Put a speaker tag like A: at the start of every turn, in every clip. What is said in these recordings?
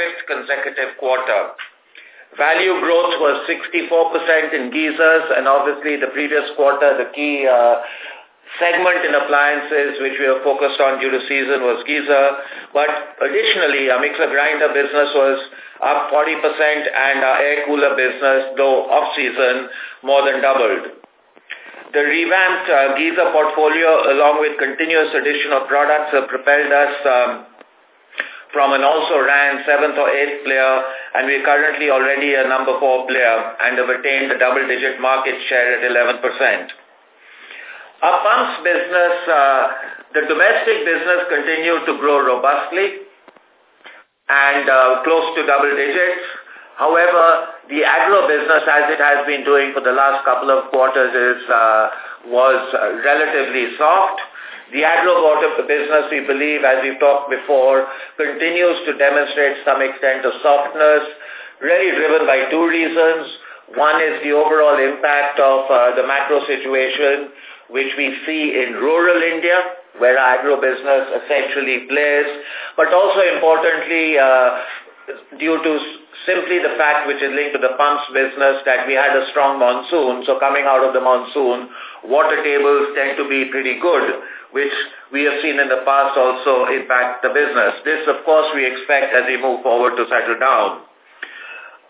A: fifth consecutive quarter. Value growth was 64% in geysers, and obviously the previous quarter, the key uh, segment in appliances which we are focused on due to season was geyser. But additionally, our mixer grinder business was up 40% and our air cooler business, though off-season, more than doubled. The revamped uh, geyser portfolio, along with continuous addition of products, have propelled us um, from an also ran seventh or eighth player, and we're currently already a number four player and have attained a double-digit market share at 11%. Our pumps business, uh, the domestic business continued to grow robustly and uh, close to double digits. However, the agro business, as it has been doing for the last couple of quarters, is uh, was relatively soft. The agro water business, we believe, as we've talked before, continues to demonstrate some extent of softness, really driven by two reasons. One is the overall impact of uh, the macro situation, which we see in rural India, where agro business essentially plays, but also importantly, uh, due to simply the fact which is linked to the pumps business that we had a strong monsoon. So coming out of the monsoon, water tables tend to be pretty good, which we have seen in the past also impact the business. This, of course, we expect as we move forward to settle down.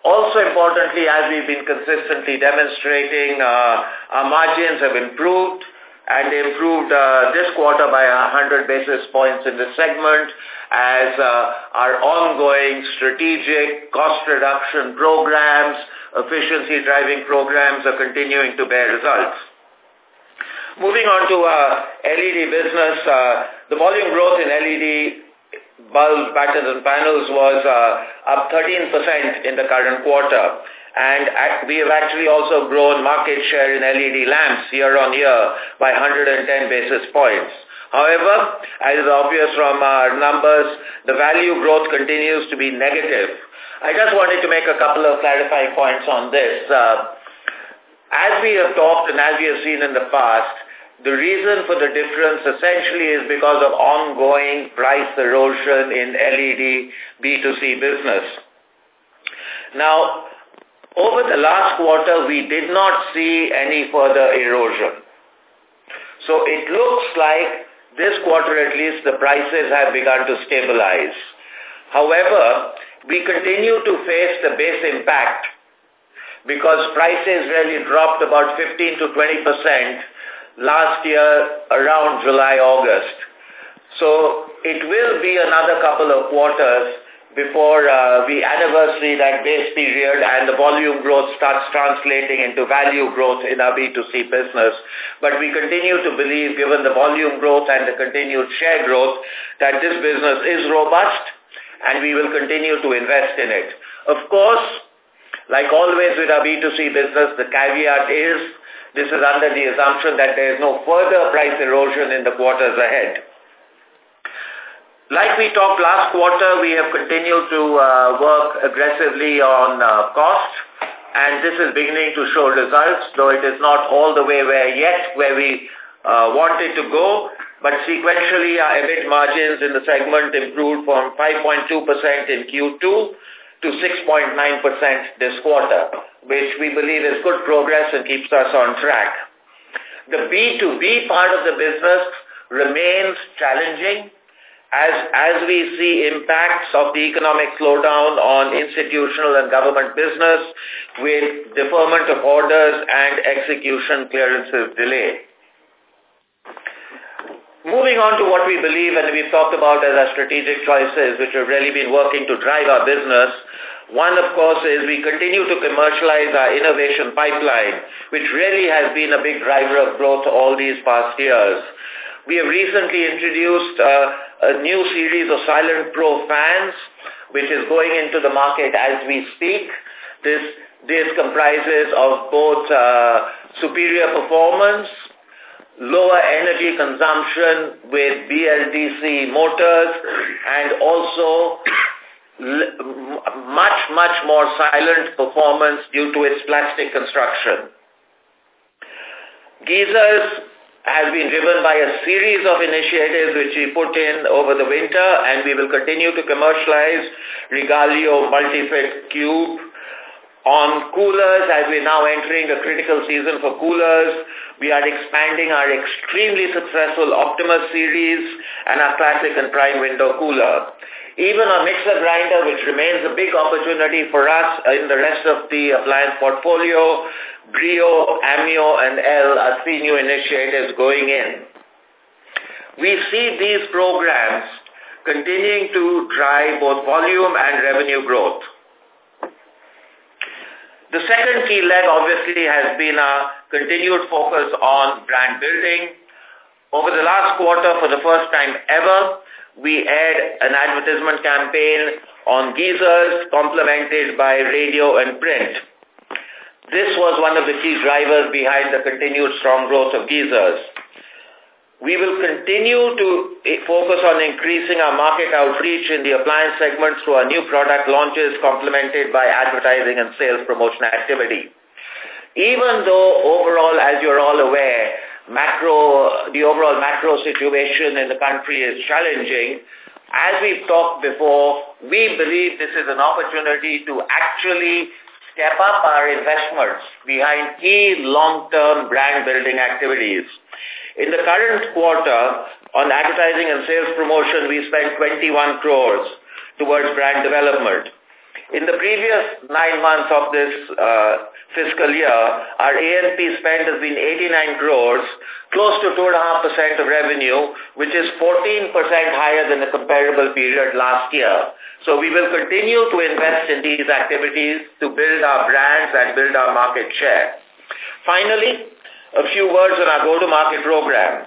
A: Also importantly, as we've been consistently demonstrating, uh, our margins have improved and they improved uh, this quarter by 100 basis points in this segment as uh, our ongoing strategic cost reduction programs, efficiency driving programs are continuing to bear results. Moving on to uh, LED business, uh, the volume growth in LED bulbs, battens and panels was uh, up 13% in the current quarter and we have actually also grown market share in LED lamps year on year by 110 basis points. However, as is obvious from our numbers, the value growth continues to be negative. I just wanted to make a couple of clarifying points on this. Uh, as we have talked and as we have seen in the past, the reason for the difference essentially is because of ongoing price erosion in LED B2C business. Now, over the last quarter, we did not see any further erosion. So it looks like this quarter at least the prices have begun to stabilize. However, we continue to face the base impact because prices really dropped about 15 to 20% last year around July, August. So it will be another couple of quarters before uh, we anniversary that base period and the volume growth starts translating into value growth in our B2C business. But we continue to believe, given the volume growth and the continued share growth, that this business is robust and we will continue to invest in it. Of course, like always with our B2C business, the caveat is this is under the assumption that there is no further price erosion in the quarters ahead. Like we talked last quarter, we have continued to uh, work aggressively on uh, cost, and this is beginning to show results, though it is not all the way where yet where we uh, wanted to go. But sequentially, our EBIT margins in the segment improved from 5.2% in Q2 to 6.9% this quarter, which we believe is good progress and keeps us on track. The B2B part of the business remains challenging as, as we see impacts of the economic slowdown on institutional and government business with deferment of orders and execution clearances delay. Moving on to what we believe and we've talked about as our strategic choices which have really been working to drive our business, one, of course, is we continue to commercialize our innovation pipeline, which really has been a big driver of growth all these past years. We have recently introduced uh, a new series of Silent Pro fans, which is going into the market as we speak. This, this comprises of both uh, superior performance, lower energy consumption with BLDC motors, and also much, much more silent performance due to its plastic construction. Geysers has been driven by a series of initiatives which we put in over the winter and we will continue to commercialize Regalio Multifit Cube. On coolers, as we're now entering a critical season for coolers, we are expanding our extremely successful Optimus series and our classic and prime window cooler. Even our mixer grinder, which remains a big opportunity for us in the rest of the appliance portfolio, Brio, Amio, and L are three new initiatives going in. We see these programs continuing to drive both volume and revenue growth. The second key leg obviously has been a continued focus on brand building. Over the last quarter, for the first time ever, we aired an advertisement campaign on geysers complemented by radio and print. This was one of the key drivers behind the continued strong growth of geysers. We will continue to eh, focus on increasing our market outreach in the appliance segment through our new product launches complemented by advertising and sales promotion activity. Even though overall, as you're all aware, macro, the overall macro situation in the country is challenging. As we've talked before, we believe this is an opportunity to actually step up our investments behind key long-term brand building activities. In the current quarter, on advertising and sales promotion, we spent 21 crores towards brand development. In the previous nine months of this uh, fiscal year, our A&P spend has been 89 crores, close to 2.5% of revenue, which is 14% higher than the comparable period last year. So we will continue to invest in these activities to build our brands and build our market share. Finally, a few words on our go-to-market program.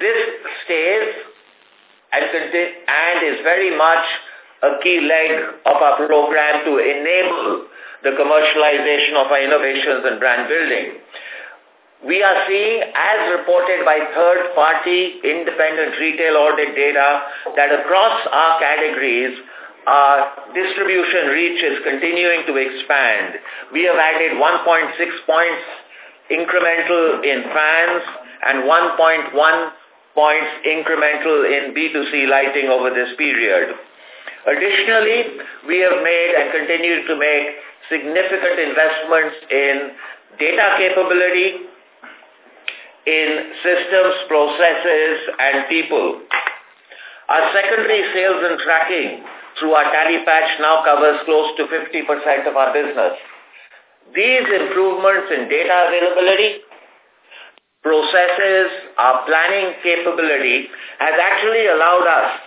A: This stays and, is very much a key leg of our program to enable the commercialization of our innovations and brand building. We are seeing, as reported by third-party independent retail audit data, that across our categories, our distribution reach is continuing to expand. We have added 1.6 points incremental in fans and 1.1 points incremental in B2C lighting over this period. Additionally, we have made and continue to make significant investments in data capability, in systems, processes, and people. Our secondary sales and tracking through our tally patch now covers close to 50% of our business. These improvements in data availability, processes, our planning capability has actually allowed us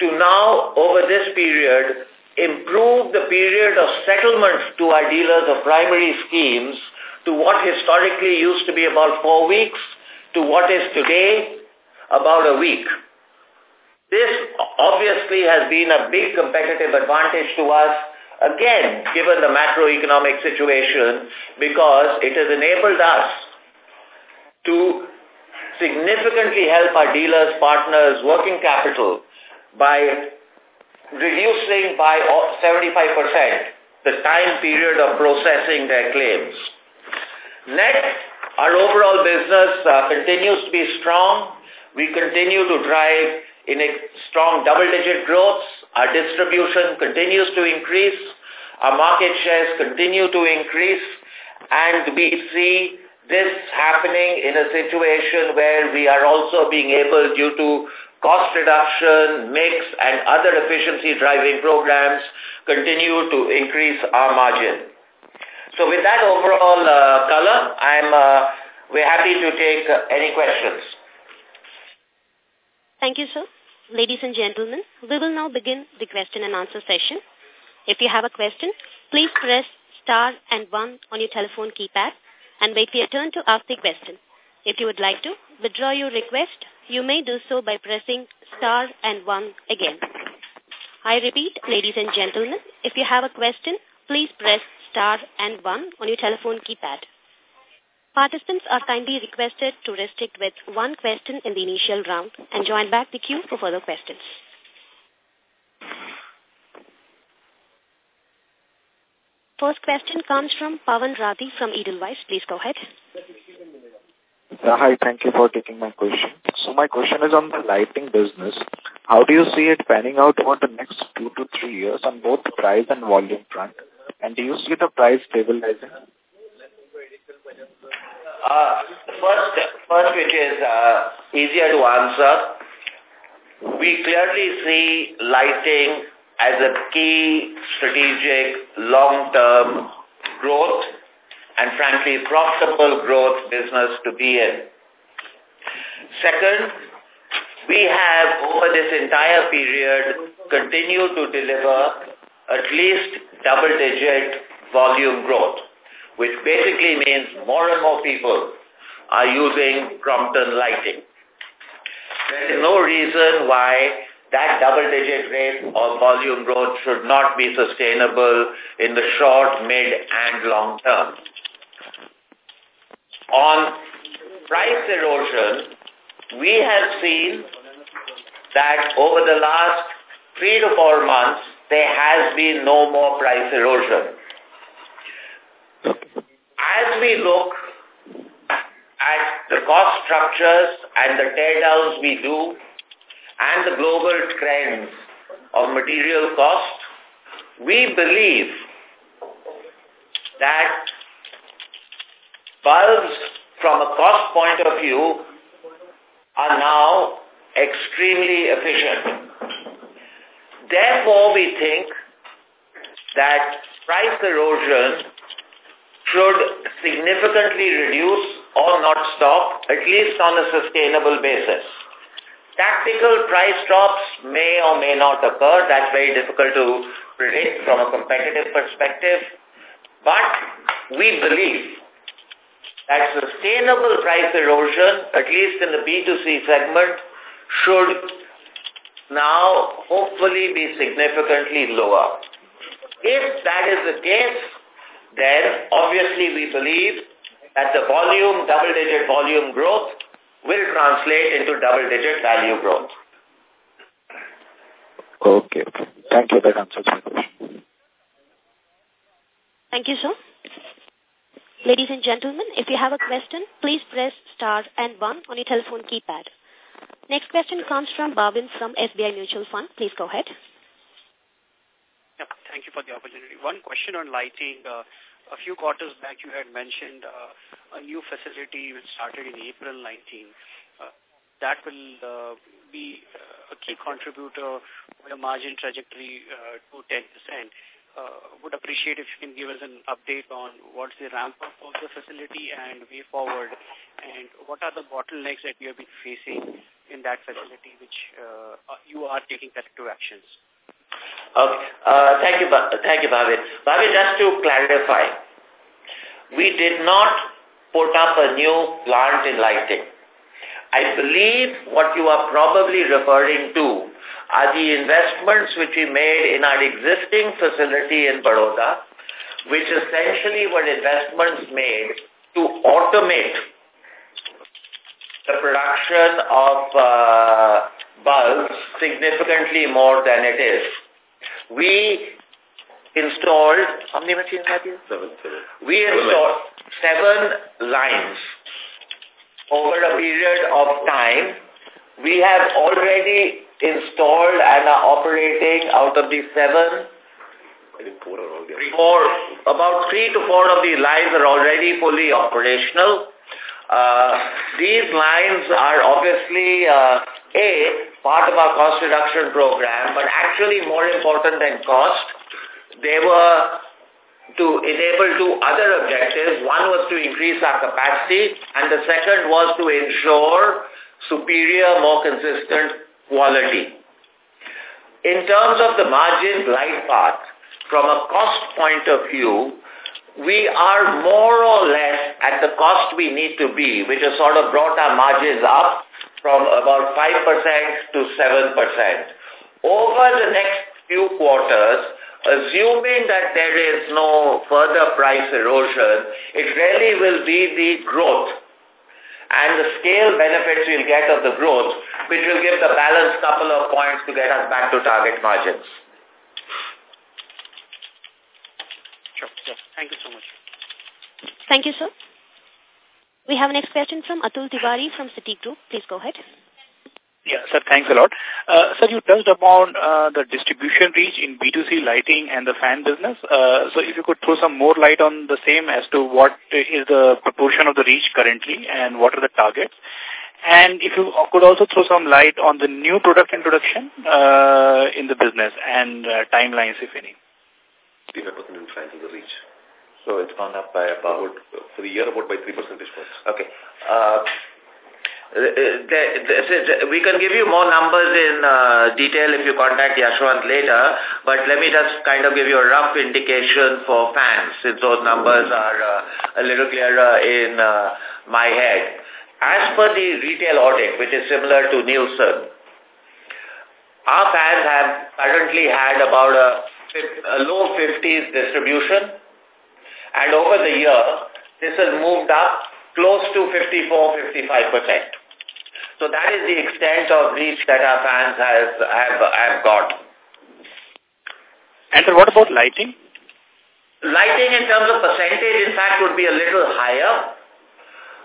A: to now, over this period, improve the period of settlements to our dealers of primary schemes to what historically used to be about four weeks to what is today about a week. This obviously has been a big competitive advantage to us, again, given the macroeconomic situation, because it has enabled us to significantly help our dealers, partners, working capital by reducing by 75% the time period of processing their claims. Next, our overall business uh, continues to be strong. We continue to drive in a strong double-digit growth. Our distribution continues to increase. Our market shares continue to increase. And we see this happening in a situation where we are also being able, due to cost reduction, mix, and other efficiency driving programs continue to increase our margin. So with that overall uh, color, I'm uh, we're happy to take uh, any questions.
B: Thank you, sir. Ladies and gentlemen, we will now begin the question and answer session. If you have a question, please press star and one on your telephone keypad and wait for your turn to ask the question. If you would like to withdraw your request, you may do so by pressing star and one again. I repeat, ladies and gentlemen, if you have a question, please press star and one on your telephone keypad. Participants are kindly requested to restrict with one question in the initial round and join back the queue for further questions. First question comes from Pavan Rathi from Edelweiss. Please go ahead.
C: Hi, thank you for taking my question. So my question is on the lighting business. How do you see it panning out over the next two to three years on both price and volume front? And do you see the price stabilizing?
A: Uh, first, first, which is uh, easier to answer, we clearly see lighting as a key strategic long-term growth and frankly profitable growth business to be in. Second, we have over this entire period continued to deliver at least double-digit volume growth which basically means more and more people are using Crompton lighting. There is no reason why that double-digit rate of volume growth should not be sustainable in the short, mid, and long term. On price erosion, we have seen that over the last three to four months, there has been no more price erosion. We look at the cost structures and the teardowns we do and the global trends of material cost, we believe that bulbs from a cost point of view are now extremely efficient. Therefore, we think that price erosion should significantly reduce or not stop, at least on a sustainable basis. Tactical price drops may or may not occur. That's very difficult to predict from a competitive perspective. But we believe that sustainable price erosion, at least in the B2C segment, should now hopefully be significantly lower. If that is the case, then obviously we believe that the volume, double-digit volume growth will translate into double-digit value growth.
C: Okay, okay. Thank you. That answers my question.
B: Thank you, sir. Ladies and gentlemen, if you have a question, please press star and one on your telephone keypad. Next question comes from Bhavin from SBI Mutual Fund. Please go ahead.
D: Thank you for the opportunity. One question on lighting. Uh, a few quarters back you had mentioned uh, a new facility which started in April 19. Uh, that will uh, be uh, a key contributor with a margin trajectory uh, to 10%. Uh, would appreciate if you can give us an update on what's the ramp up of the facility and way forward and what are the bottlenecks that you have been facing in that facility which you are taking corrective actions.
A: Okay. Uh, thank you, thank you, Bhavin. Bhavin, just to clarify, we did not put up a new plant in lighting. I believe what you are probably referring to are the investments which we made in our existing facility in Baroda, which essentially were investments made to automate the production of uh, bulbs significantly more than it is. We installed, how many machines have you? Seven, seven. We installed seven lines over a period of time. We have already installed and are operating out of these the seven four, four about three to four of these lines are already fully operational. Uh, these lines are obviously uh, a, part of our cost reduction program, but actually more important than cost, they were to enable two other objectives. One was to increase our capacity, and the second was to ensure superior, more consistent quality. In terms of the margin glide path, from a cost point of view, we are more or less at the cost we need to be, which has sort of brought our margins up from about 5% to 7%. Over the next few quarters, assuming that there is no further price erosion, it really will be the growth and the scale benefits we'll get of the growth, which will give the balance couple of points to get us back to target margins.
D: Sure. sure. Thank you so much.
B: Thank you, sir. We have a next question from Atul Tiwari from Citigroup. Please go ahead.
E: Yeah, sir, thanks a lot. Uh, sir, you touched upon uh, the distribution reach in B2C lighting and the fan business. Uh, so if you could throw some more light on the same as to what is the proportion of the reach currently and what are the targets. And if you could also throw some light on the new product introduction uh, in the business and uh, timelines, if any.
F: We have in fans of the reach.
A: So it's gone up by about... about
F: for the year, about by 3 percentage points.
A: Okay. Uh, uh, we can give you more numbers in uh, detail if you contact Yashwant later, but let me just kind of give you a rough indication for fans, since those numbers are uh, a little clearer in uh, my head. As per the retail audit, which is similar to Nielsen, our fans have currently had about a, a low 50s distribution, and over the year, this has moved up close to 54-55%. So that is the extent of reach that our fans has, have, have got.
E: And what about lighting?
A: Lighting in terms of percentage, in fact, would be a little higher.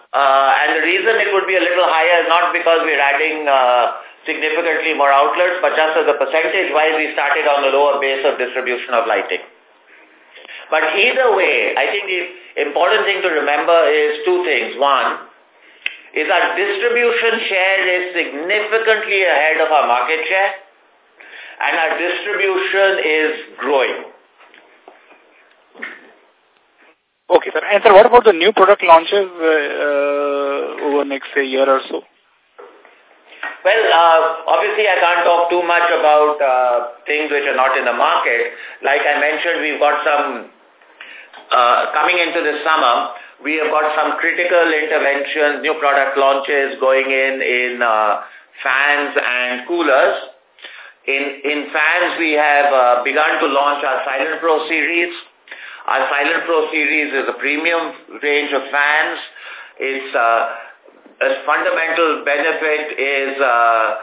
A: Uh, and the reason it would be a little higher is not because we're adding uh, significantly more outlets, but just as a percentage-wise, we started on a lower base of distribution of lighting. But either way, I think the important thing to remember is two things. One, is our distribution share is significantly ahead of our market share and our distribution is growing.
E: Okay, sir. And sir, what about the new product launches uh, uh, over next say, year or so?
A: Well, uh, obviously I can't talk too much about uh, things which are not in the market. Like I mentioned, we've got some uh, coming into the summer. We have got some critical interventions, new product launches going in in uh, fans and coolers. In, in fans, we have uh, begun to launch our Silent Pro series. Our Silent Pro series is a premium range of fans. Its uh, a fundamental benefit is uh,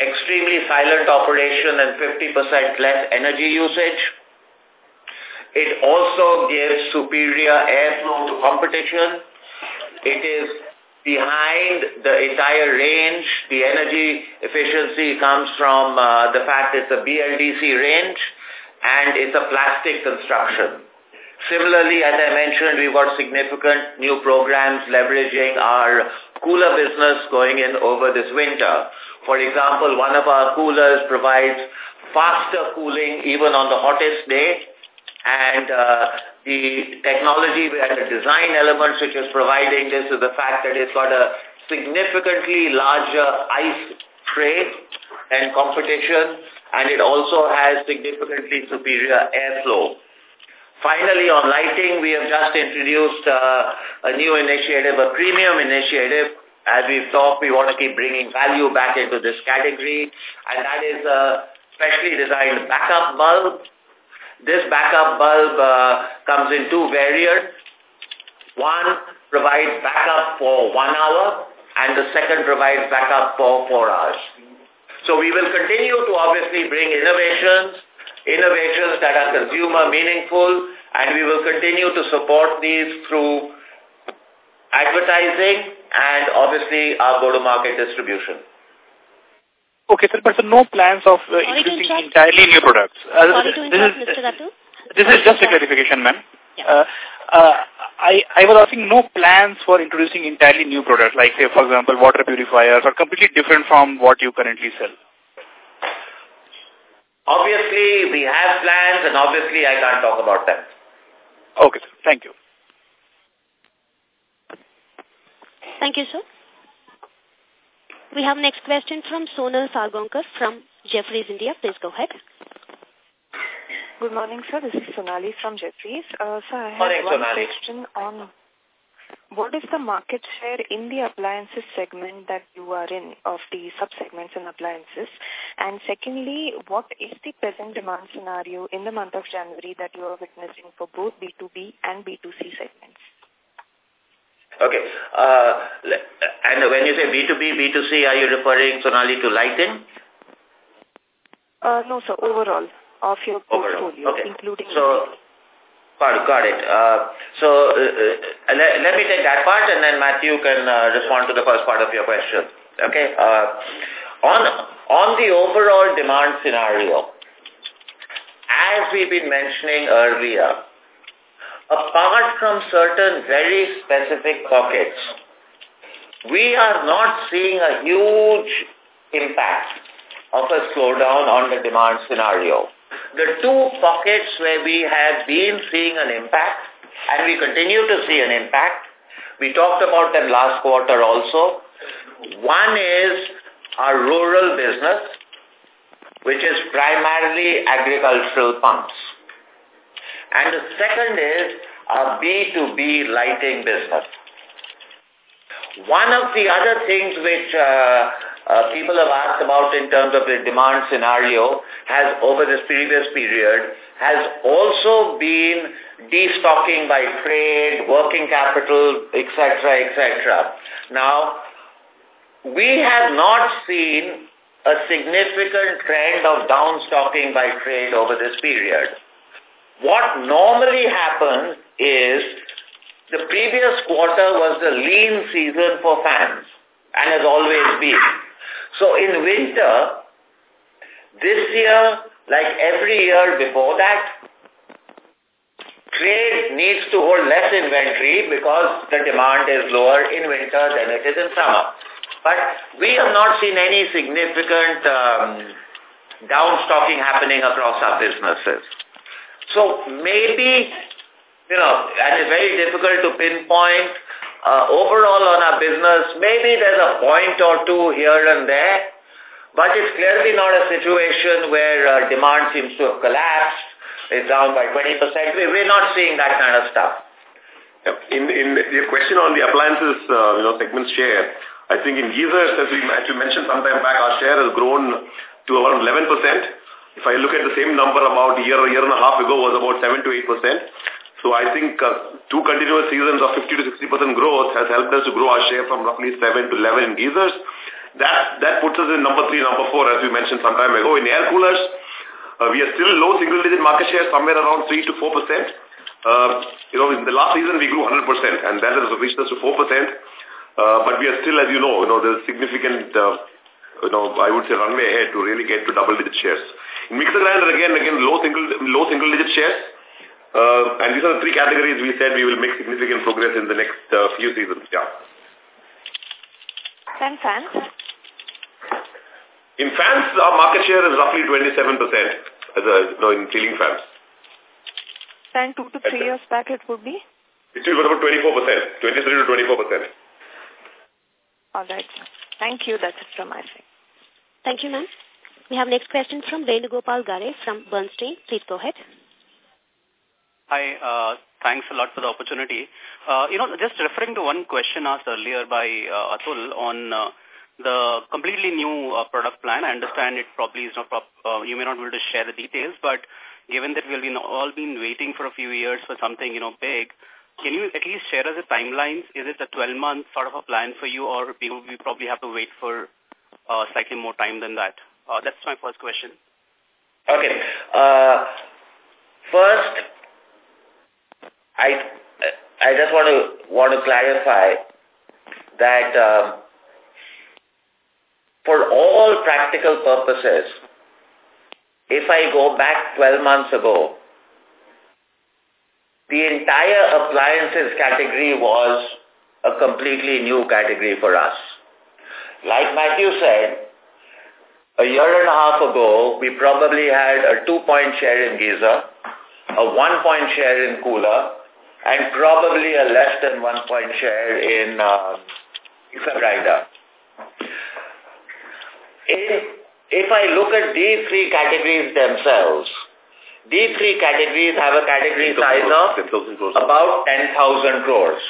A: extremely silent operation and 50% less energy usage. It also gives superior airflow to competition. It is behind the entire range. The energy efficiency comes from uh, the fact it's a BLDC range and it's a plastic construction. Similarly, as I mentioned, we've got significant new programs leveraging our cooler business going in over this winter. For example, one of our coolers provides faster cooling even on the hottest day and uh, the technology and the design elements which is providing this is the fact that it's got a significantly larger ice tray and competition, and it also has significantly superior airflow. Finally, on lighting, we have just introduced uh, a new initiative, a premium initiative. As we've talked, we want to keep bringing value back into this category, and that is a specially designed backup bulb this backup bulb uh, comes in two variants. One provides backup for one hour and the second provides backup for four hours. So we will continue to obviously bring innovations, innovations that are consumer meaningful and we will continue to support these through advertising and obviously our go-to-market distribution.
E: Okay, sir, but so no plans of uh, introducing entirely new products.
B: Uh, Sorry to interrupt, Mr. Ratu.
E: This is just a clarification, ma'am. Yeah. Uh, uh, I, I was asking no plans for introducing entirely new products, like, say, for example, water purifiers, or completely different from what you currently sell.
A: Obviously, we have plans, and obviously, I can't talk about them.
E: Okay, sir. Thank you.
B: Thank you, sir. We have next question from Sonal Salgaonkar from Jefferies India. Please go ahead.
G: Good morning, sir. This is Sonali from Jefferies. Uh, sir, I have
A: morning,
G: one
A: Sonali.
G: question on what is the market share in the appliances segment that you are in of the sub-segments in appliances? And secondly, what is the present demand scenario in the month of January that you are witnessing for both B2B and B2C segments?
A: Okay. Uh, and when you say B2B, B2C, are you referring, Sonali, to lighting?
G: Uh, no, sir, overall, of your
A: overall.
G: portfolio,
A: okay.
G: including...
A: So, Got it. Got it. Uh, so uh, uh, let, let me take that part and then Mathew can uh, respond to the first part of your question. Okay. Uh, on, on the overall demand scenario, as we've been mentioning earlier, apart from certain very specific pockets, we are not seeing a huge impact of a slowdown on the demand scenario. The two pockets where we have been seeing an impact, and we continue to see an impact, we talked about them last quarter also. One is our rural business, which is primarily agricultural pumps. And the second is our B2B lighting business. One of the other things which uh, uh, people have asked about in terms of the demand scenario has over this previous period has also been destocking by trade, working capital, etc., etc. Now, we have not seen a significant trend of downstocking by trade over this period. What normally happens is the previous quarter was the lean season for fans and has always been. So in winter, this year, like every year before that, trade needs to hold less inventory because the demand is lower in winter than it is in summer. But we have not seen any significant um, downstocking happening across our businesses. So maybe, you know, and it's very difficult to pinpoint uh, overall on our business, maybe there's a point or two here and there, but it's clearly not a situation where uh, demand seems to have collapsed. It's down by 20%. We're not seeing that kind of stuff.
F: In, in your question on the appliances, uh, you know, segment share, I think in geysers, as we, as we mentioned some time back, our share has grown to around 11%. If I look at the same number about a year, a year and a half ago was about 7 to 8%. So I think uh, two continuous seasons of 50 to 60% growth has helped us to grow our share from roughly 7 to 11 in geysers. That, that puts us in number 3, number 4 as we mentioned some time ago. In air coolers, uh, we are still low single digit market share somewhere around 3 to 4%. Uh, you know, in the last season we grew 100% and that has reached us to 4%. Uh, but we are still, as you know, you know, there's significant, uh, you know, I would say runway ahead to really get to double digit shares. In mixer grinder again, again low single, low single digit shares. Uh, and these are the three categories we said we will make significant progress in the next uh, few seasons. Yeah.
G: And fans?
F: In fans, our market share is roughly 27% as a, you know, in ceiling fans.
G: And two to three years back it would be?
F: It was about 24%, 23 to 24%.
G: All right. Thank you. That's it from my side.
B: Thank you, ma'am. We have next question from Venugopal Garre from Bernstein. Please go ahead.
H: Hi, uh, thanks a lot for the opportunity. Uh, you know, just referring to one question asked earlier by uh, Atul on uh, the completely new uh, product plan. I understand it probably is not, uh, you may not be able to share the details, but given that we've been all been waiting for a few years for something, you know, big, can you at least share us the timelines? Is it a 12-month sort of a plan for you or we, we probably have to wait for uh, slightly more time than that? Uh, that's my first question.
A: Okay. Uh, first, I I just want to want to clarify that um, for all practical purposes, if I go back 12 months ago, the entire appliances category was a completely new category for us. Like Matthew said, a year and a half ago, we probably had a two-point share in geyser, a one-point share in Kula, and probably a less than one point share in uh. If, if I look at these three categories themselves, these three categories have a category size of about 10,000 crores.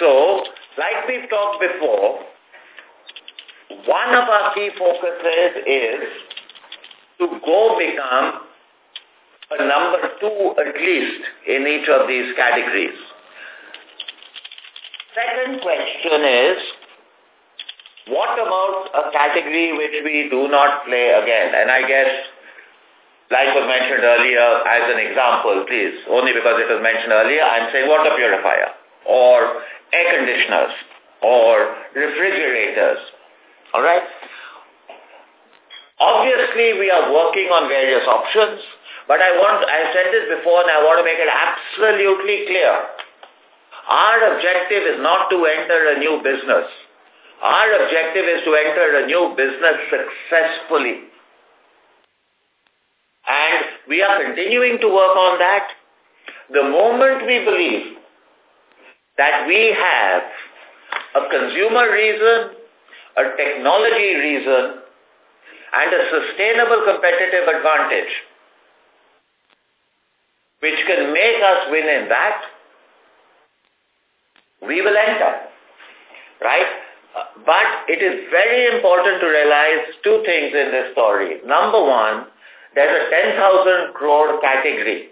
A: So, like we've talked before, one of our key focuses is to go become a number two at least in each of these categories. Second question is, what about a category which we do not play again? And I guess like was mentioned earlier as an example, please, only because it was mentioned earlier, I'm saying water purifier or air conditioners or refrigerators. All right? Obviously, we are working on various options, but I want, I said this before and I want to make it absolutely clear. Our objective is not to enter a new business. Our objective is to enter a new business successfully. And we are continuing to work on that. The moment we believe that we have a consumer reason, a technology reason, and a sustainable competitive advantage, which can make us win in that, we will enter. Right? But it is very important to realize two things in this story. Number one, there's a 10,000 crore category,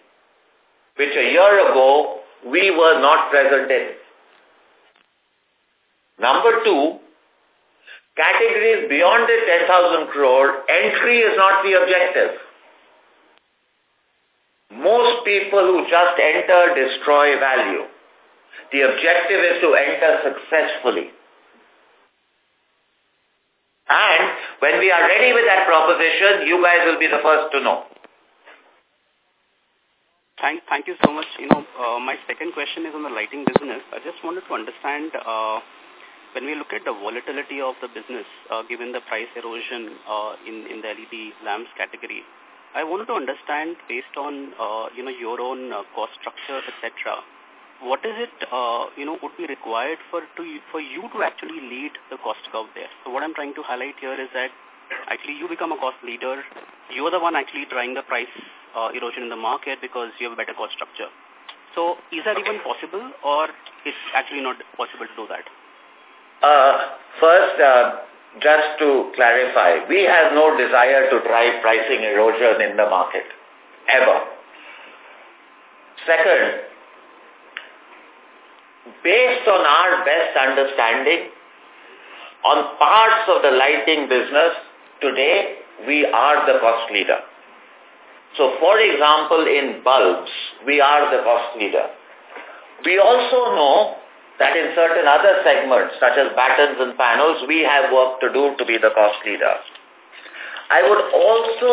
A: which a year ago we were not present in. Number two, categories beyond the 10,000 crore, entry is not the objective. Most people who just enter destroy value. The objective is to enter successfully. And when we are ready with that proposition, you guys will be the first to know.
H: Thank, thank you so much. You know, uh, my second question is on the lighting business. I just wanted to understand uh, when we look at the volatility of the business, uh, given the price erosion uh, in, in the LED lamps category, I wanted to understand based on, uh, you know, your own uh, cost structure, etc., what is it, uh, you know, would be required for to for you to actually lead the cost curve there? So what I'm trying to highlight here is that actually you become a cost leader. You're the one actually driving the price uh, erosion in the market because you have a better cost structure. So is that even possible or it's actually not possible to do that?
A: Uh, first, uh, just to clarify, we have no desire to drive pricing erosion in the market, ever. Second, based on our best understanding, on parts of the lighting business, today we are the cost leader. So, for example, in bulbs, we are the cost leader. We also know that in certain other segments, such as battens and panels, we have work to do to be the cost leader. I would also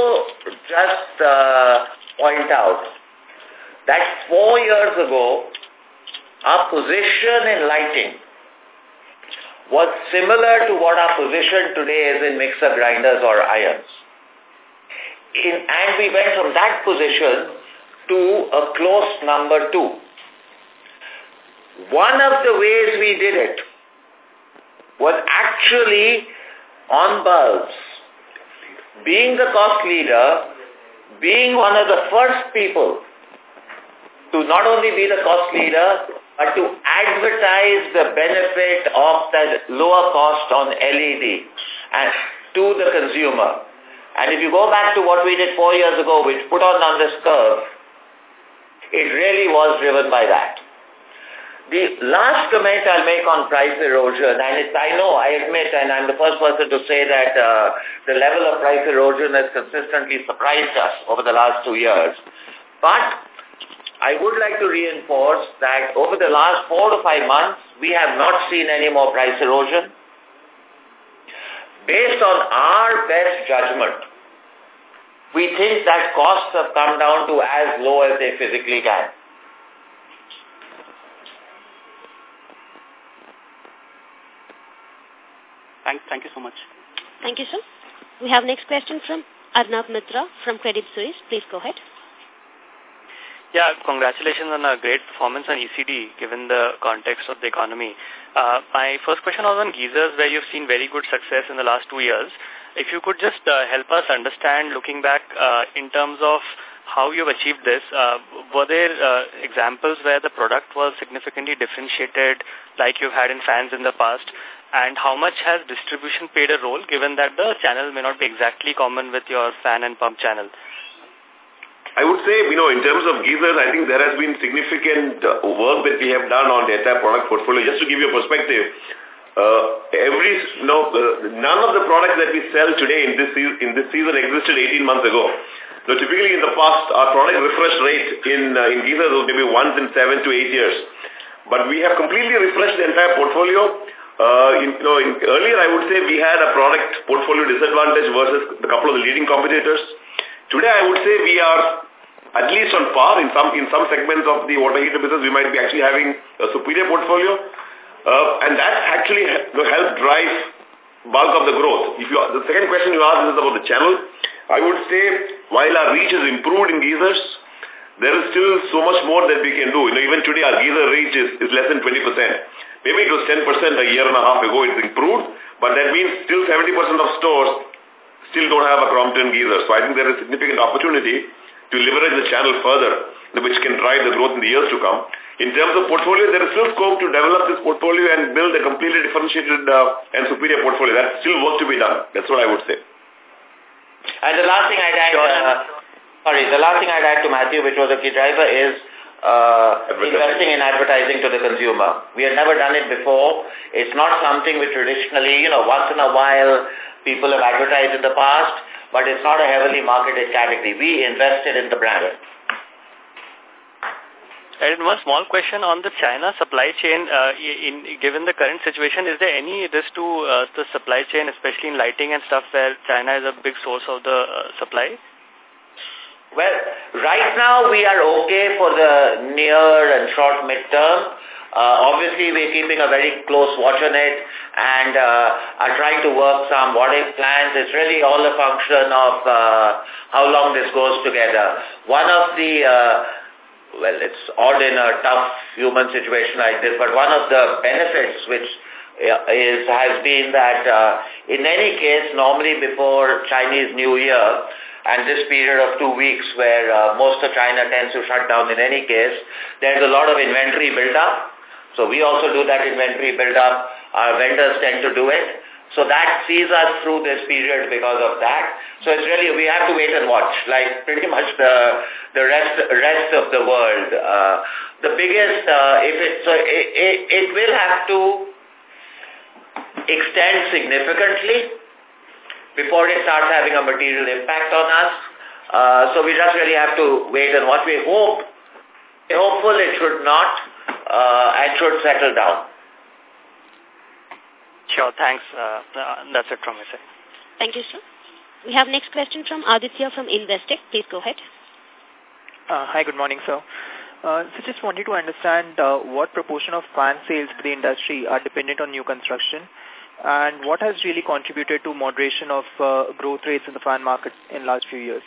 A: just uh, point out that four years ago, our position in lighting was similar to what our position today is in mixer grinders or irons. In, and we went from that position to a close number two. One of the ways we did it was actually on bulbs. Being the cost leader, being one of the first people to not only be the cost leader, but to advertise the benefit of that lower cost on LED and to the consumer. And if you go back to what we did four years ago, which put on on this curve, it really was driven by that. The last comment I'll make on price erosion, and it's, I know, I admit, and I'm the first person to say that uh, the level of price erosion has consistently surprised us over the last two years. But I would like to reinforce that over the last four to five months, we have not seen any more price erosion. Based on our best judgment, we think that costs have come down to as low as they physically can.
H: Thank, thank you so much.
B: Thank you, sir. We have next question from Arnab Mitra from Credit Suisse. Please go ahead.
I: Yeah, congratulations on a great performance on ECD given the context of the economy. Uh, my first question was on geysers where you've seen very good success in the last two years. If you could just uh, help us understand looking back uh, in terms of how you've achieved this, uh, were there uh, examples where the product was significantly differentiated like you've had in fans in the past? And how much has distribution played a role given that the channel may not be exactly common with your fan and pump channel?
F: I would say, you know, in terms of geysers, I think there has been significant uh, work that we have done on the entire product portfolio. Just to give you a perspective, uh, every, you know, uh, none of the products that we sell today in this, in this season existed 18 months ago. So typically in the past, our product refresh rate in, uh, in geysers was maybe once in seven to eight years. But we have completely refreshed the entire portfolio. Uh, you know, in, earlier I would say we had a product portfolio disadvantage versus a couple of the leading competitors. Today I would say we are at least on par in some in some segments of the water heater business. We might be actually having a superior portfolio, uh, and that actually helped drive bulk of the growth. If you the second question you asked is about the channel. I would say while our reach has improved in geysers, there is still so much more that we can do. You know, even today our geyser reach is, is less than 20%. Maybe it was 10% a year and a half ago, it's improved, but that means still 70% of stores still don't have a Crompton geyser. So I think there is significant opportunity to leverage the channel further, which can drive the growth in the years to come. In terms of portfolio, there is still scope to develop this portfolio and build a completely differentiated uh, and superior portfolio. That's still work to be done. That's what I would say.
A: And the last thing I'd add, uh, sorry, the last thing I'd add to Mathew, which was a key driver, is uh, investing in advertising to the consumer. We had never done it before. It's not something we traditionally, you know, once in a while people have advertised in the past, but it's not a heavily marketed category. We invested in the brand.
I: And one small question on the China supply chain. Uh, in given the current situation, is there any risk to uh, the supply chain, especially in lighting and stuff, where China is a big source of the uh, supply?
A: Well, right now we are okay for the near and short midterm. Uh, obviously, we're keeping a very close watch on it and uh, are trying to work some what-if plans. It's really all a function of uh, how long this goes together. One of the uh, well, it's odd in a tough human situation like this, but one of the benefits which uh, is has been that uh, in any case, normally before Chinese New Year, and this period of two weeks where uh, most of China tends to shut down in any case, there's a lot of inventory build-up. So we also do that inventory build-up. Our vendors tend to do it. So that sees us through this period because of that. So it's really, we have to wait and watch, like pretty much the the rest rest of the world. Uh, the biggest, uh, if it, so it, it, it will have to extend significantly before it starts having a material impact on us. Uh, so we just really have to wait and watch. We hope, we're hopeful it should not uh, and should settle down.
I: Sure, thanks. Uh, that's it from my side.
B: Thank you, sir. We have next question from Aditya from Investec. Please go ahead.
J: Uh, hi, good morning, sir. Uh, so just wanted to understand uh, what proportion of fan sales to the industry are dependent on new construction and what has really contributed to moderation of uh, growth rates in the fan market in last few years?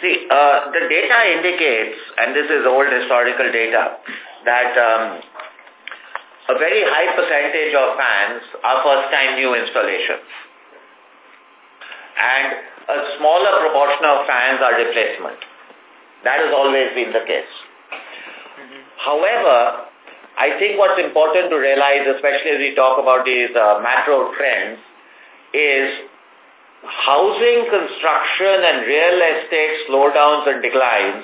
A: See, uh, the data indicates, and this is old historical data, that um, a very high percentage of fans are first-time new installations. And a smaller proportion of fans are replacement. That has always been the case. Mm -hmm. However, I think what's important to realize, especially as we talk about these uh, macro trends, is housing construction and real estate slowdowns and declines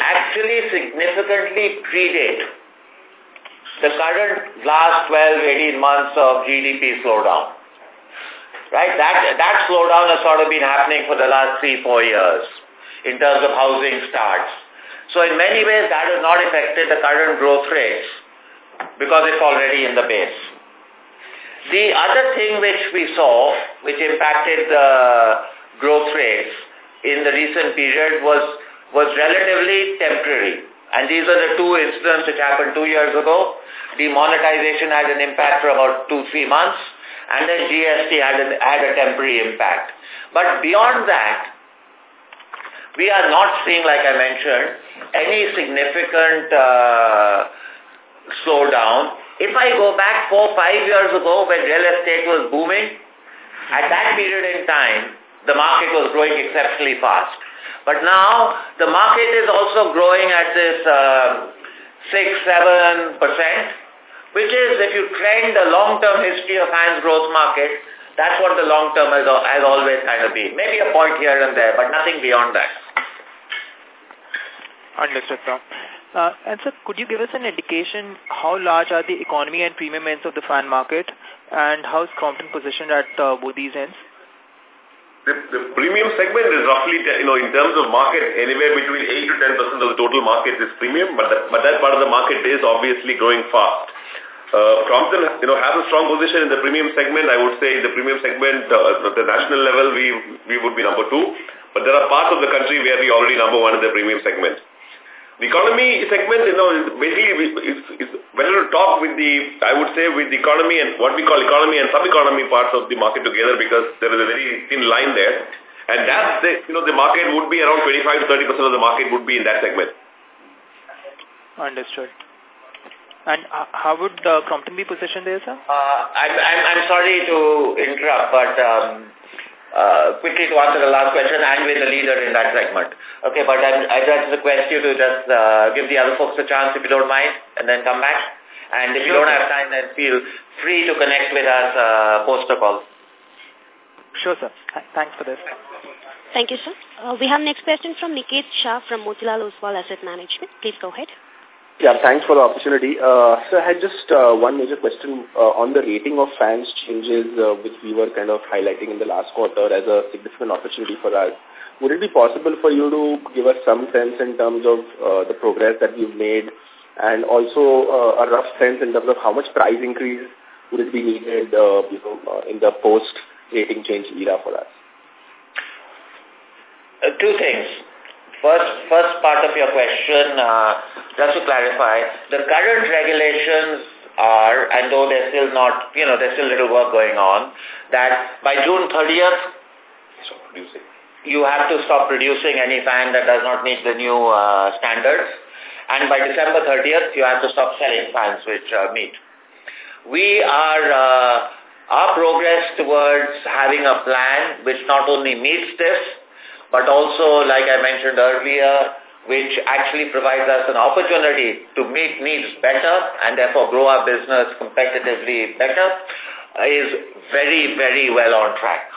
A: actually significantly predate the current last 12, 18 months of GDP slowdown. Right? That, that slowdown has sort of been happening for the last three, four years in terms of housing starts. So in many ways that has not affected the current growth rates because it's already in the base. The other thing which we saw, which impacted the growth rates in the recent period was, was relatively temporary. And these are the two incidents which happened two years ago. Demonetization had an impact for about two, three months, and then GST had, an, had a temporary impact. But beyond that, we are not seeing, like I mentioned, any significant uh, slowdown. If I go back four, five years ago when real estate was booming, at that period in time, the market was growing exceptionally fast. But now the market is also growing at this uh, 6 7%, which is if you trend the long-term history of fans growth market, that's what the long-term has, has always kind of been. Maybe a point here and there, but nothing beyond that.
J: Understood, sir. Uh, and sir, could you give us an indication how large are the economy and premium ends of the fan market and how is Crompton positioned at uh, both these ends?
F: The, the premium segment is roughly, you know, in terms of market, anywhere between 8 to 10% of the total market is premium, but, that, but that part of the market is obviously growing fast. Uh, Crompton, you know, has a strong position in the premium segment. I would say in the premium segment, uh, at the national level, we, we would be number two. But there are parts of the country where we already number one in the premium segment. The economy segment, you know, basically it's, it's better to talk with the, I would say, with the economy and what we call economy and sub-economy parts of the market together because there is a very thin line there. And that's the, you know, the market would be around 25 to 30% of the market would be in that segment.
J: Understood. And uh, how would uh, Crompton be positioned there, sir?
A: Uh, I'm, I'm, I'm sorry to interrupt, but um, uh, quickly to answer the last question, and with the leader in that segment. Okay, but I'm, I just request you to just uh, give the other folks a chance if you don't mind, and then come back. And if you don't have time, then feel free to connect with us uh, post the call.
J: Sure, sir. Thanks for this.
B: Thank you, sir. Uh, we have next question from Niket Shah from Motilal Oswal Asset Management. Please go ahead.
K: Yeah, thanks for the opportunity. Uh, so I had just uh, one major question uh, on the rating of fans changes, uh, which we were kind of highlighting in the last quarter as a significant opportunity for us. Would it be possible for you to give us some sense in terms of uh, the progress that you've made and also uh, a rough sense in terms of how much price increase would it be needed uh, you know, uh, in the post-rating change era for us?
A: Uh, two things. First, first part of your question, uh, just to clarify, the current regulations are, and though there's still not, you know, there's still little work going on, that by June 30th, you have to stop producing any fan that does not meet the new uh, standards. And by December 30th, you have to stop selling fans which uh, meet. We are, uh, our progress towards having a plan which not only meets this, but also, like I mentioned earlier, which actually provides us an opportunity to meet needs better and therefore grow our business competitively better, is very, very well on track.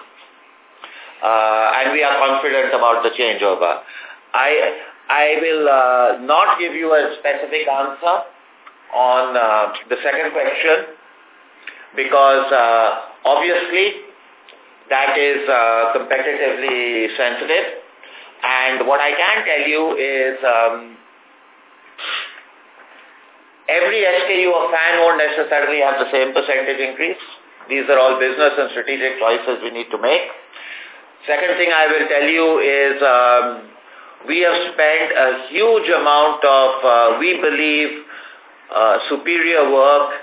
A: Uh, and we are confident about the changeover. I, I will uh, not give you a specific answer on uh, the second question because uh, obviously that is uh, competitively sensitive. And what I can tell you is um, every SKU of fan won't necessarily have the same percentage increase. These are all business and strategic choices we need to make. Second thing I will tell you is um, we have spent a huge amount of, uh, we believe, uh, superior work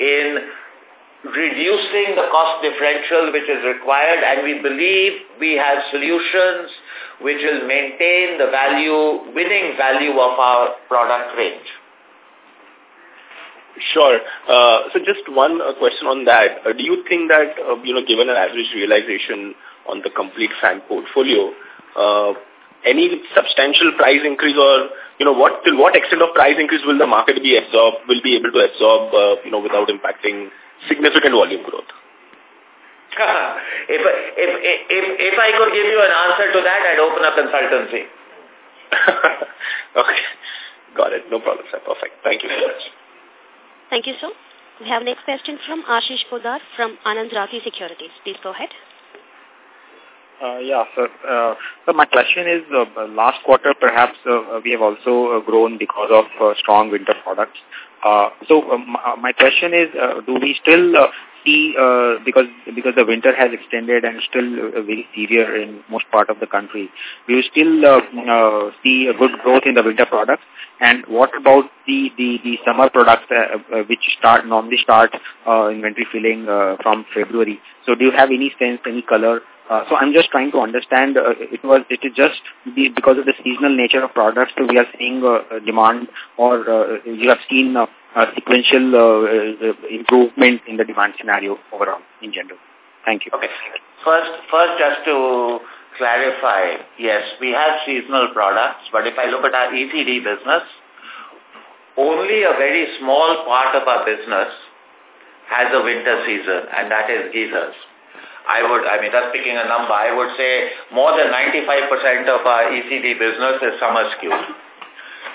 A: in reducing the cost differential which is required and we believe we have solutions which will maintain the value, winning value of our product range.
K: Sure. Uh, so just one uh, question on that. Uh, do you think that, uh, you know, given an average realization on the complete fan portfolio, uh, any substantial price increase or, you know, what till what extent of price increase will the market be absorb, will be able to absorb, uh, you know, without impacting significant volume growth?
A: if, if, if, if I could give you an answer to that, I'd open a consultancy.
K: okay. Got it. No problem, sir. Perfect. Thank you so much.
B: Thank you, sir. We have next question from Ashish Podar from Anand Rathi Securities. Please go ahead.
L: Uh, yeah, sir. Uh, so my question is, uh, last quarter perhaps uh, we have also uh, grown because of uh, strong winter products. Uh, so um, my question is, uh, do we still uh, see, uh, because because the winter has extended and still uh, very severe in most part of the country, do you still uh, uh, see a good growth in the winter products? And what about the, the, the summer products uh, uh, which start normally start uh, inventory filling uh, from February? So do you have any sense, any color uh, so I'm just trying to understand, uh, it was it is just the, because of the seasonal nature of products, we are seeing uh, demand or uh, you have seen uh, a sequential uh, uh, improvement in the demand scenario overall in general. Thank you.
A: Okay. First, first just to clarify, yes, we have seasonal products, but if I look at our ECD business, only a very small part of our business has a winter season, and that is geysers. I would, I mean, just picking a number, I would say more than 95% of our ECD business is summer skewed.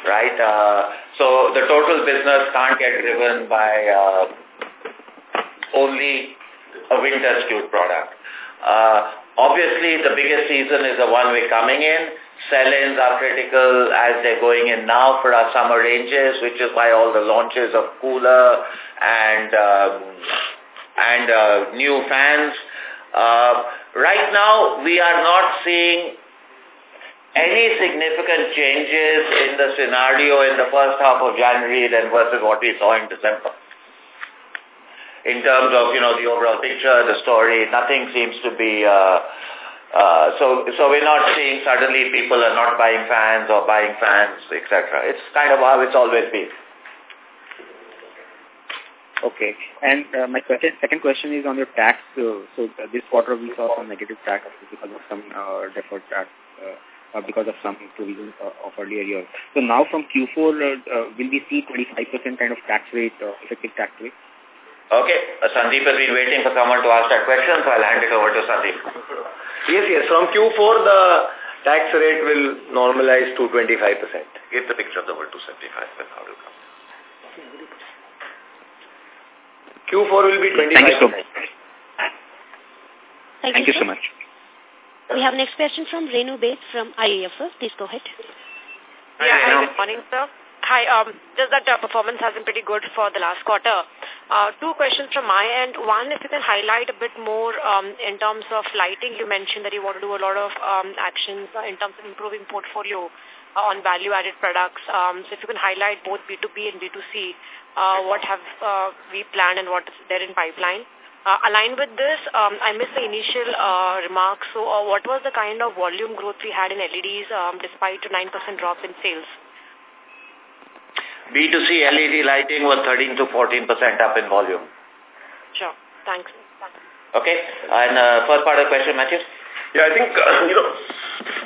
A: right? Uh, so the total business can't get driven by uh, only a winter skewed product. Uh, obviously, the biggest season is the one we're coming in. Sell-ins are critical as they're going in now for our summer ranges, which is why all the launches of cooler and um, and uh, new fans. Uh, right now, we are not seeing any significant changes in the scenario in the first half of January than versus what we saw in December. In terms of, you know, the overall picture, the story, nothing seems to be, uh, uh, so, so we're not seeing suddenly people are not buying fans or buying fans, etc. It's kind of how it's always been.
L: Okay. And uh, my question, second question is on your tax. Uh, so uh, this quarter we saw some negative tax because of some uh, deferred tax. Uh, uh, because of some provisions uh, of earlier years. So now from Q4, uh, uh, will we see 25% kind of tax rate, uh, effective tax rate?
A: Okay. Uh, Sandeep has been waiting for someone to ask that question, so I'll hand it over to Sandeep.
M: Yes, yes. From Q4, the tax rate will normalize to 25%.
A: Give the picture of the word 275 and how it will come.
M: Q4 will be 25.
L: Thank you so much.
B: Thank,
L: Thank
B: you,
L: you so much.
B: We have next question from Renu Baid from IIFL. Please go ahead.
N: Yeah, hi, good morning, sir. Hi, um, just that uh, performance has been pretty good for the last quarter. Uh, two questions from my end. One, if you can highlight a bit more um, in terms of lighting, you mentioned that you want to do a lot of um, actions uh, in terms of improving portfolio on value-added products. Um, so if you can highlight both B2B and B2C, uh, what have uh, we planned and what is there in pipeline? Uh, aligned with this, um, I missed the initial uh, remarks. So uh, what was the kind of volume growth we had in LEDs um, despite a 9% drop in sales?
A: B2C LED lighting was 13 to 14% up in volume.
N: Sure. Thanks.
A: Okay. And uh, first part of the question, Mathew?
F: Yeah, I think, uh, you know,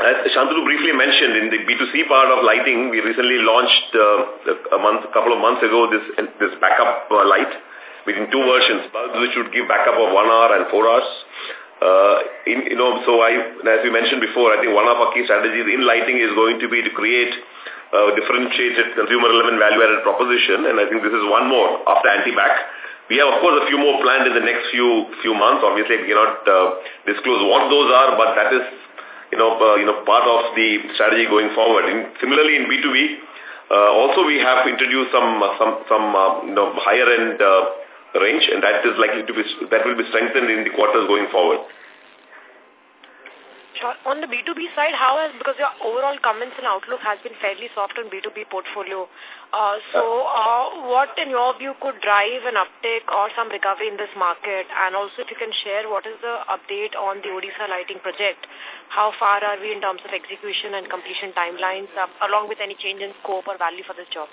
F: as Shantanu briefly mentioned, in the B2C part of lighting, we recently launched uh, a month, a couple of months ago this this backup uh, light within two versions, bulbs which would give backup of one hour and four hours. Uh, in, you know, so I, as we mentioned before, I think one of our key strategies in lighting is going to be to create a differentiated consumer relevant value-added proposition, and I think this is one more after anti-back. We have, of course, a few more planned in the next few few months. Obviously, we cannot uh, disclose what those are, but that is, you know, uh, you know, part of the strategy going forward. In, similarly, in B2B, uh, also we have introduced some some some uh, you know higher end uh, range, and that is likely to be, that will be strengthened in the quarters going forward.
N: Sure. On the B2B side, how has, because your overall comments and outlook has been fairly soft on B2B portfolio. Uh, so uh, what in your view could drive an uptick or some recovery in this market? And also if you can share what is the update on the Odisha lighting project? How far are we in terms of execution and completion timelines uh, along with any change in scope or value for this job?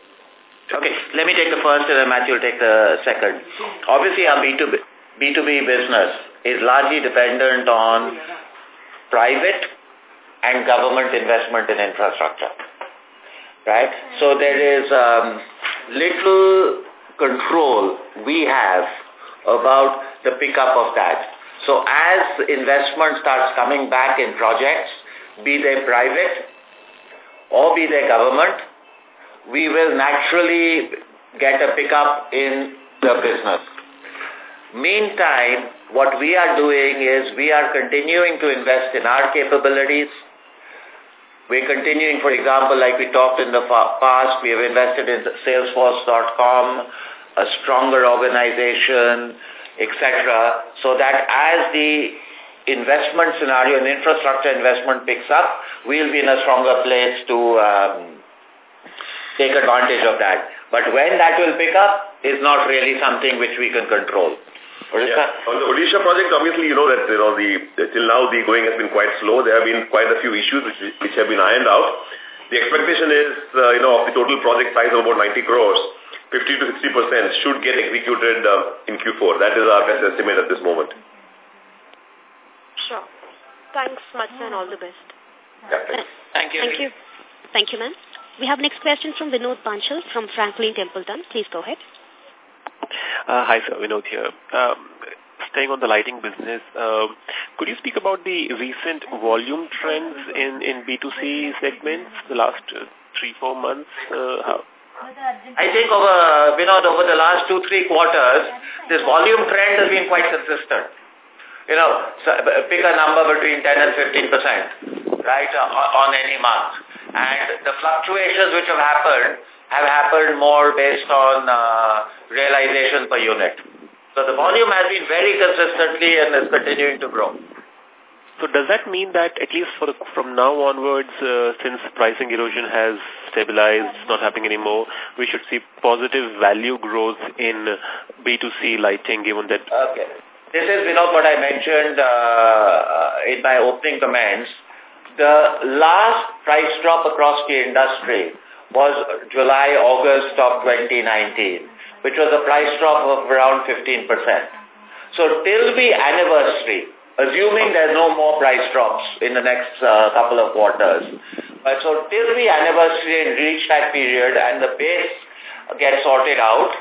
A: Okay, let me take the first and then Mathew will take the second. Obviously, our B2B, B2B business is largely dependent on private and government investment in infrastructure. Right? So there is um, little control we have about the pickup of that. So as investment starts coming back in projects, be they private or be they government, we will naturally get a pickup in the business. Meantime, what we are doing is we are continuing to invest in our capabilities. We're continuing, for example, like we talked in the past, we have invested in Salesforce.com, a stronger organization, etc., so that as the investment scenario and infrastructure investment picks up, we'll be in a stronger place to um, take advantage of that. But when that will pick up is not really something which we can control.
F: Yeah. On the Odisha project, obviously, you know that you know the till now the going has been quite slow. There have been quite a few issues which which have been ironed out. The expectation is, uh, you know, of the total project size of about 90 crores, 50 to 60 percent should get executed uh, in Q4. That is our best estimate at this moment.
N: Sure. Thanks much and all the best.
F: Yeah,
A: Thank you.
B: Thank you. Thank you, ma'am. We have next question from Vinod Panchal from Franklin Templeton. Please go ahead.
O: Uh, hi, sir. Vinod here. Um, staying on the lighting business, um, could you speak about the recent volume trends in, in B2C segments, the last uh, three, four months? Uh, how?
A: I think over, know, over the last two, three quarters, this volume trend has been quite consistent. You know, so pick a number between 10 and 15 percent, right, on any month. And the fluctuations which have happened have happened more based on uh, realization per unit. So the volume has been very consistently and is continuing to grow.
O: So does that mean that at least for the, from now onwards, uh, since pricing erosion has stabilized, it's not happening anymore, we should see positive value growth in B2C lighting given that...
A: Okay. This is, you know, what I mentioned uh, in my opening comments. The last price drop across the industry was July, August of 2019, which was a price drop of around 15%. So till the anniversary, assuming there's no more price drops in the next uh, couple of quarters, but so till the anniversary and reach that period and the base gets sorted out,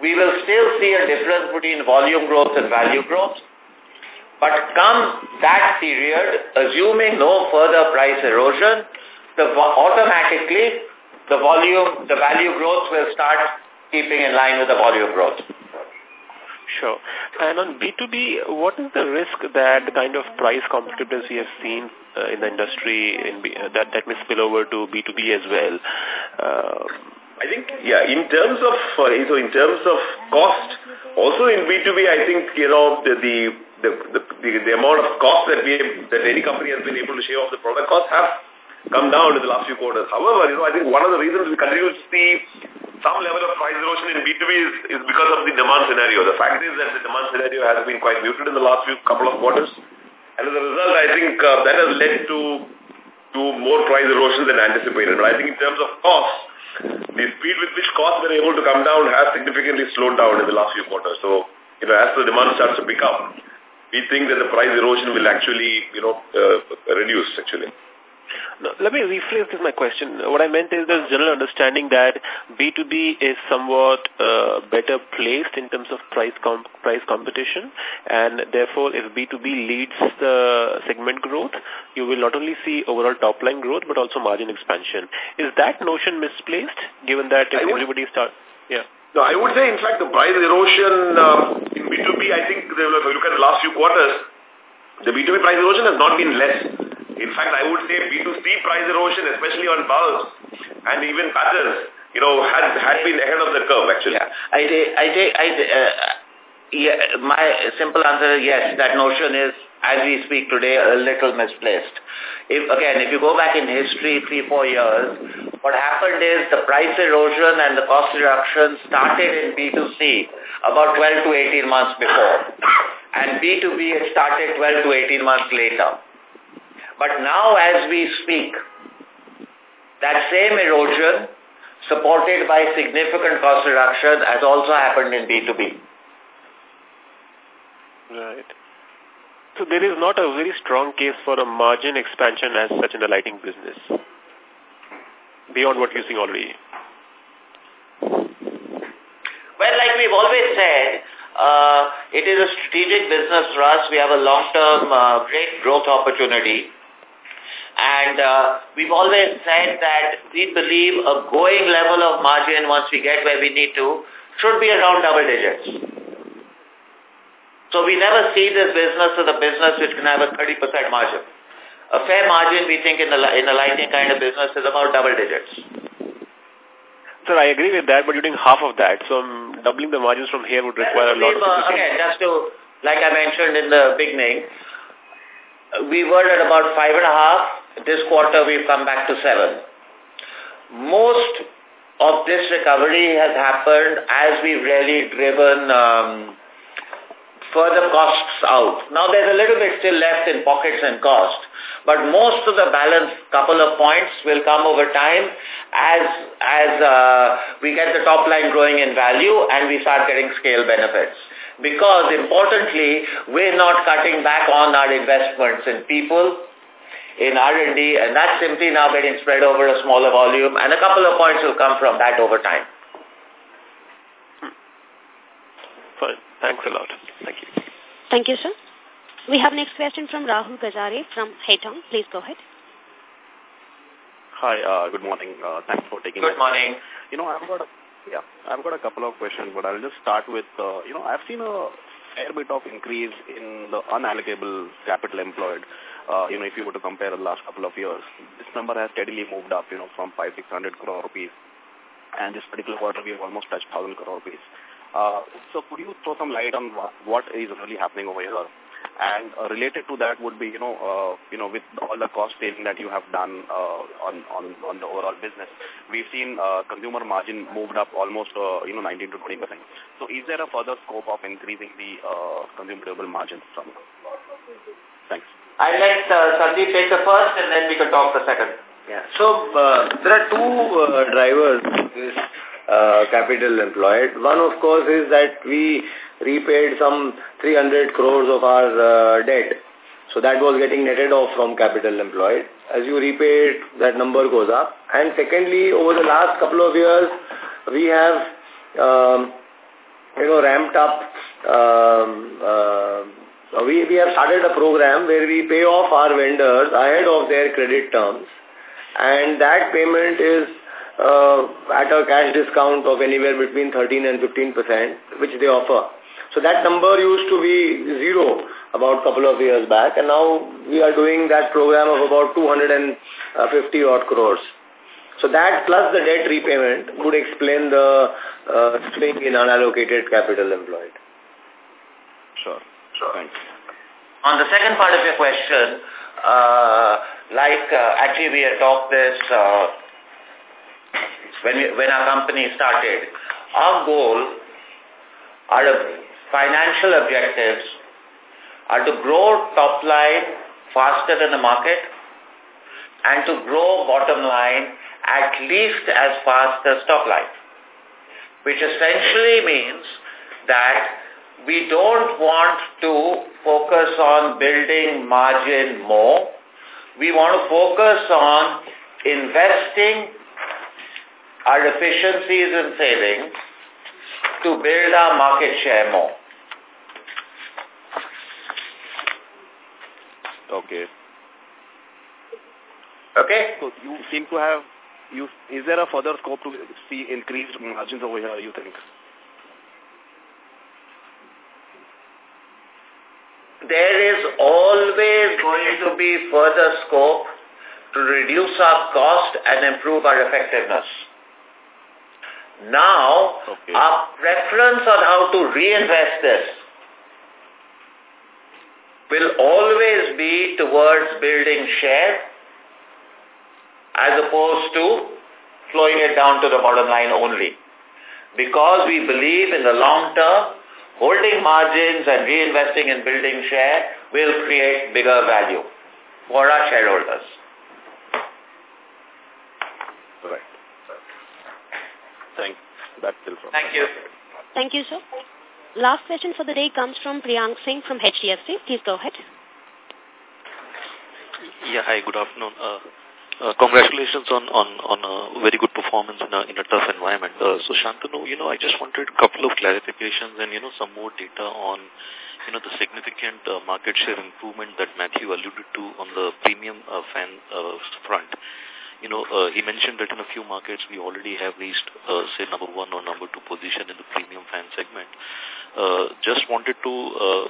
A: we will still see a difference between volume growth and value growth. But come that period, assuming no further price erosion, the automatically the volume, the value growth will start keeping in line with the volume growth.
O: Sure. And on B2B, what is the risk that the kind of price competitiveness we have seen uh, in the industry in B, uh, that, that may spill over to B2B as well? Uh,
F: I think, yeah, in terms of, uh, so in terms of cost, also in B2B, I think, you know, the, the, the, the, the amount of cost that we, that any company has been able to shave off the product costs have come down in the last few quarters. However, you know, I think one of the reasons we continue to see some level of price erosion in B2B is, is because of the demand scenario. The fact is that the demand scenario has been quite muted in the last few couple of quarters. And as a result, I think uh, that has led to to more price erosion than anticipated. But I think in terms of costs, the speed with which costs were able to come down has significantly slowed down in the last few quarters. So, you know, as the demand starts to pick up, we think that the price erosion will actually, you know, uh, reduce actually.
O: No, let me rephrase this my question. What I meant is there's general understanding that B2B is somewhat uh, better placed in terms of price com price competition and therefore if B2B leads the segment growth, you will not only see overall top line growth but also margin expansion. Is that notion misplaced given that if everybody starts... Yeah.
F: No, I would say, in fact, the price erosion uh, in B2B, I think, if you look at the last few quarters, the B2B price erosion has not been less. In fact, I would say B2C price erosion, especially on bulbs and even battens, you know, had, had been ahead of the curve, actually.
A: Yeah. I, I, I, uh, yeah, my simple answer is yes, that notion is, as we speak today, a little misplaced. If Again, if you go back in history, three, four years, what happened is the price erosion and the cost reduction started in B2C about 12 to 18 months before. And B2B, it started 12 to 18 months later. But now as we speak, that same erosion supported by significant cost reduction has also happened in B2B.
O: Right. So there is not a very strong case for a margin expansion as such in the lighting business, beyond what you're seeing already.
A: Well, like we've always said, uh, it is a strategic business for us. We have a long-term uh, great growth opportunity. And uh, we've always said that we believe a going level of margin once we get where we need to should be around double digits. So we never see this business as a business which can have a 30% margin. A fair margin, we think, in the, in a lighting kind of business is about double digits.
O: Sir, I agree with that, but you're doing half of that. So um, doubling the margins from here would require a lot of...
A: Uh, again, just to, like I mentioned in the beginning, we were at about five and a half this quarter we've come back to seven. Most of this recovery has happened as we've really driven um, further costs out. Now there's a little bit still left in pockets and cost, but most of the balance couple of points will come over time as as uh, we get the top line growing in value and we start getting scale benefits. Because importantly, we're not cutting back on our investments in people, in R&D, and that's simply now getting spread over a smaller volume, and a couple of points will come from that over time.
O: Fine. Thanks a lot. Thank you.
B: Thank you, sir. We have next question from Rahul Gajare from Haitong. Please go ahead.
P: Hi, uh, good morning. Uh, thanks for taking
A: Good morning.
P: You know, I've got a, yeah, I've got a couple of questions, but I'll just start with, uh, you know, I've seen a fair bit of increase in the unallocable capital employed. Uh, you know, if you were to compare the last couple of years, this number has steadily moved up, you know, from 5, 600 crore rupees. And this particular quarter, we have almost touched 1,000 crore rupees. Uh, so could you throw some light on what, is really happening over here? And uh, related to that would be, you know, uh, you know, with all the cost saving that you have done uh, on, on, on the overall business, we've seen uh, consumer margin moved up almost, uh, you know, 19 to 20 percent. So is there a further scope of increasing the uh, consumer durable margins from? Thanks.
A: I'll let uh, Sandeep take the first and then we can talk the second.
M: Yeah. So uh, there are two uh, drivers this uh, capital employed. One, of course, is that we repaid some 300 crores of our uh, debt. So that was getting netted off from capital employed. As you repay that number goes up. And secondly, over the last couple of years, we have, um, you know, ramped up, um, uh, we, we have started a program where we pay off our vendors ahead of their credit terms. And that payment is uh, at a cash discount of anywhere between 13 and 15 percent, which they offer. So that number used to be zero about couple of years back, and now we are doing that program of about 250 odd crores. So that plus the debt repayment would explain the uh, swing in unallocated capital employed.
P: Sure. Sure.
A: On the second part of your question, uh, like uh, actually we had talked this uh, when, we, when our company started, our goal, our financial objectives are to grow top line faster than the market and to grow bottom line at least as fast as top line, which essentially means that we don't want to focus on building margin more. We want to focus on investing our efficiencies and savings to build our market share more.
P: Okay.
A: Okay.
P: So you seem to have, you is there a further scope to see increased margins over here, you think?
A: There is always going to be further scope to reduce our cost and improve our effectiveness. Now,
P: okay.
A: our preference on how to reinvest this will always be towards building share as opposed to flowing it down to the bottom line only. Because we believe in the long term, holding margins and reinvesting in building share will create bigger value for our shareholders.
P: Right. Thanks. That's still from.
A: Thank you.
B: Thank you, sir. Last question for the day comes from Priyank Singh from HDFC. Please go ahead.
Q: Yeah, hi, good afternoon. Uh, uh, congratulations on, on, on a very good performance in a, in a tough environment. Uh, so, Shantanu, you know, I just wanted a couple of clarifications and, you know, some more data on, you know, the significant uh, market share improvement that Mathew alluded to on the premium uh, fan uh, front you know, uh, he mentioned that in a few markets we already have reached, uh, say, number one or number two position in the premium fan segment. Uh, just wanted to uh,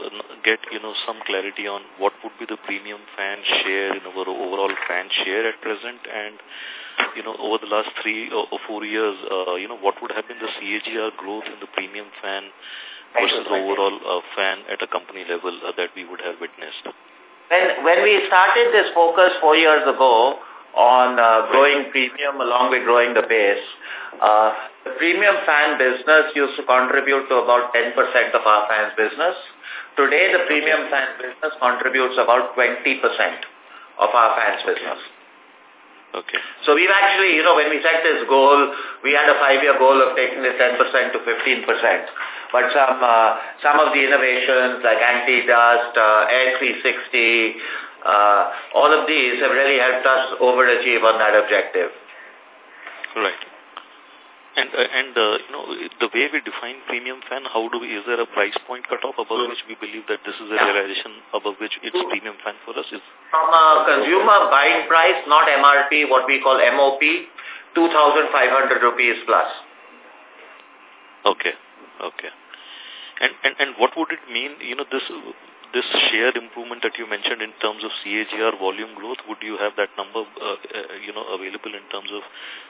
Q: get, you know, some clarity on what would be the premium fan share in our overall fan share at present and, you know, over the last three or four years, uh, you know, what would have been the CAGR growth in the premium fan versus the overall uh, fan at a company level uh, that we would have witnessed?
A: When, when we started this focus four years ago, on uh, growing premium along with growing the base. Uh, the premium fan business used to contribute to about 10% of our fans business. Today, the premium fan business contributes about 20% of our fans business.
Q: Okay.
A: So we've actually, you know, when we set this goal, we had a five-year goal of taking this 10% to 15%. But some uh, some of the innovations like anti-dust, uh, Air 360, uh, all of these have really helped us overachieve on that objective.
Q: Right. And, uh, and uh, you know, the way we define premium fan, how do we, is there a price point cutoff above which we believe that this is a realization above which it's premium fan for us? Is
A: From a consumer buying price, not MRP, what we call MOP, 2,500 rupees plus.
Q: Okay, okay. And, and, and what would it mean, you know, this this share improvement that you mentioned in terms of CAGR volume growth, would you have that number, uh, uh, you know, available in terms of,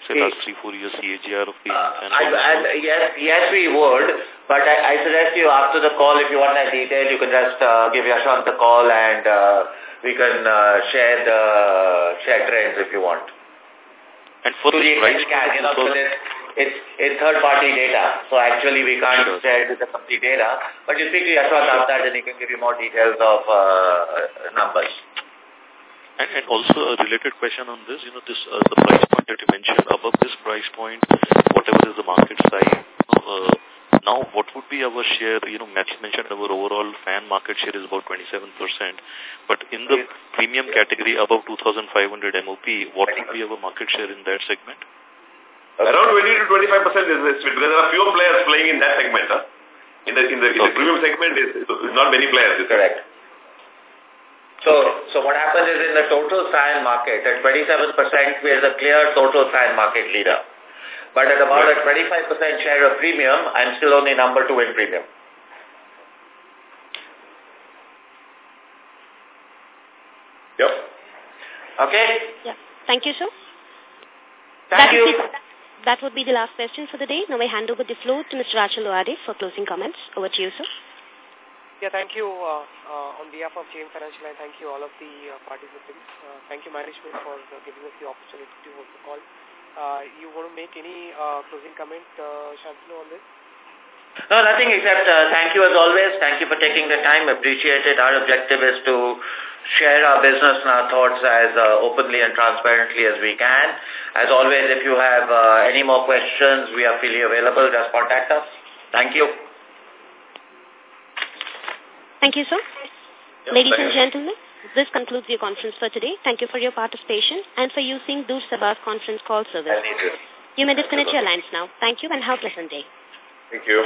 Q: say, last three, four years CAGR of premium
A: uh, I, I, yes, yes, we would. But I, I suggest you after the call, if you want that detail, you can just uh, give Yashwant the call and uh, we can uh, share the share trends if you want.
Q: And for
A: to
Q: the price,
A: can, you know, so it's, it's third-party data. So actually we can't sure. share the complete data. But you speak to Yashwant after that and he can give you more details of uh, numbers.
Q: And, and also a related question on this, you know, this uh, the price point that you mentioned, above this price point, whatever is the market size, uh, now what would be our share, you know, Mathew mentioned our overall fan market share is about 27%, but in the premium category above 2,500 MOP, what would be our market share in that segment?
F: Around 20 to 25 percent is this because there are fewer players playing in that segment. Huh? In the in the, in the premium segment, is not many players.
A: Correct. So, so what happens is in the total fan market, at 27%, we are the clear total fan market leader. But at about a 25% share of premium, I'm still only number two in premium.
F: Yep.
A: Okay?
B: Yeah. Thank you, sir.
A: Thank
B: that
A: you.
B: Would be, that would be the last question for the day. Now I hand over the floor to Mr. Achal Lohade for closing comments. Over to you, sir.
R: Yeah, thank you uh, uh, on behalf of JM Financial. I thank you all of the uh, participants. Uh, thank you management for uh, giving us the opportunity to hold the call. Uh, you want to make any uh, closing comment, uh, Shantanu, on this?
A: No, nothing except uh, thank you as always. Thank you for taking the time. Appreciate it. Our objective is to share our business and our thoughts as uh, openly and transparently as we can. As always, if you have uh, any more questions, we are freely available. Just contact us. Thank you.
B: Thank you, sir.
F: Yep,
B: Ladies and gentlemen, this concludes your conference for today. Thank you for your participation and for using Dur Sabah conference call service.
A: You.
B: you may disconnect your lines now. Thank you and have a pleasant day.
F: Thank you.